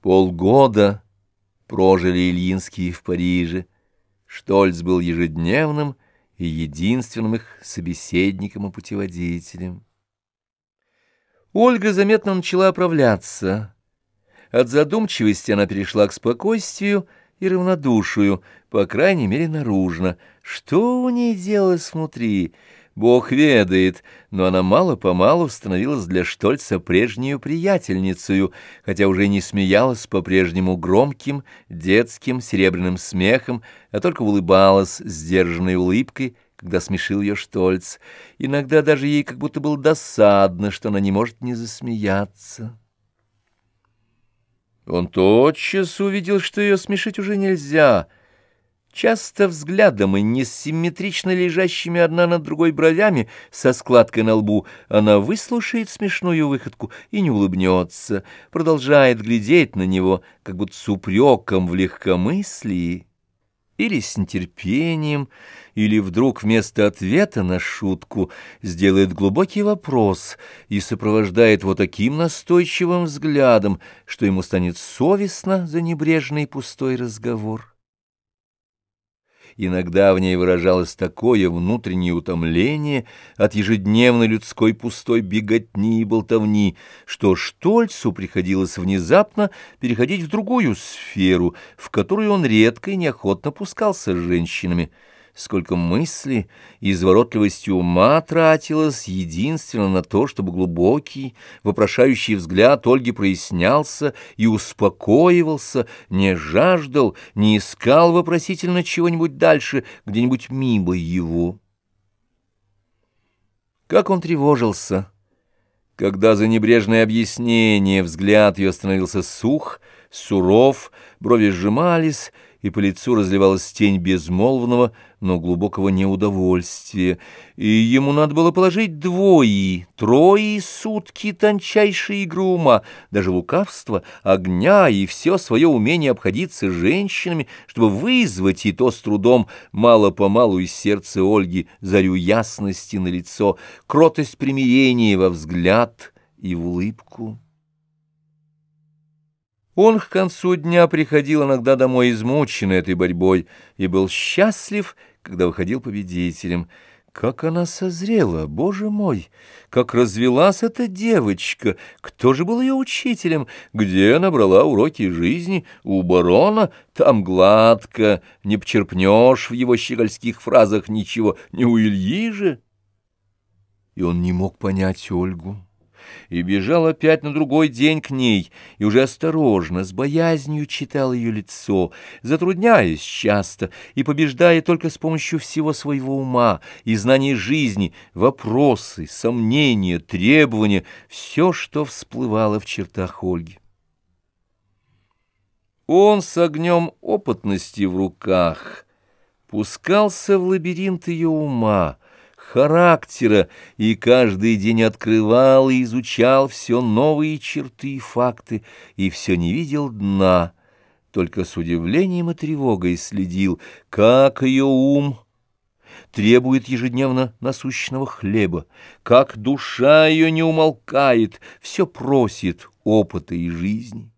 Полгода прожили Ильинские в Париже. Штольц был ежедневным и единственным их собеседником и путеводителем. Ольга заметно начала оправляться. От задумчивости она перешла к спокойствию и равнодушию, по крайней мере, наружно. Что у ней делалось внутри — Бог ведает, но она мало-помалу становилась для Штольца прежнюю приятельницею, хотя уже не смеялась по-прежнему громким, детским, серебряным смехом, а только улыбалась сдержанной улыбкой, когда смешил ее Штольц. Иногда даже ей как будто было досадно, что она не может не засмеяться. Он тотчас увидел, что ее смешить уже нельзя — Часто взглядом и несимметрично лежащими одна над другой бровями со складкой на лбу она выслушает смешную выходку и не улыбнется, продолжает глядеть на него, как будто с упреком в легкомыслии или с нетерпением, или вдруг вместо ответа на шутку сделает глубокий вопрос и сопровождает его таким настойчивым взглядом, что ему станет совестно за небрежный пустой разговор. Иногда в ней выражалось такое внутреннее утомление от ежедневной людской пустой беготни и болтовни, что Штольцу приходилось внезапно переходить в другую сферу, в которую он редко и неохотно пускался с женщинами — сколько мысли и изворотливости ума тратилось единственно на то, чтобы глубокий, вопрошающий взгляд Ольги прояснялся и успокоивался, не жаждал, не искал вопросительно чего-нибудь дальше, где-нибудь мимо его. Как он тревожился, когда за небрежное объяснение взгляд ее становился сух, суров, брови сжимались, и по лицу разливалась тень безмолвного, но глубокого неудовольствия, и ему надо было положить двое, трое сутки тончайшей игры ума, даже лукавства, огня и все свое умение обходиться женщинами, чтобы вызвать и то с трудом мало-помалу из сердца Ольги зарю ясности на лицо, кротость примирения во взгляд и улыбку. Он к концу дня приходил иногда домой измученный этой борьбой и был счастлив, когда выходил победителем. Как она созрела, боже мой! Как развелась эта девочка! Кто же был ее учителем? Где она брала уроки жизни? У барона? Там гладко, не почерпнешь в его щегольских фразах ничего, не у Ильи же. И он не мог понять Ольгу и бежал опять на другой день к ней, и уже осторожно, с боязнью читал ее лицо, затрудняясь часто и побеждая только с помощью всего своего ума и знаний жизни, вопросы, сомнения, требования, все, что всплывало в чертах Ольги. Он с огнем опытности в руках пускался в лабиринт ее ума, характера и каждый день открывал и изучал все новые черты и факты, и все не видел дна, только с удивлением и тревогой следил, как ее ум требует ежедневно насущного хлеба, как душа ее не умолкает, все просит опыта и жизни.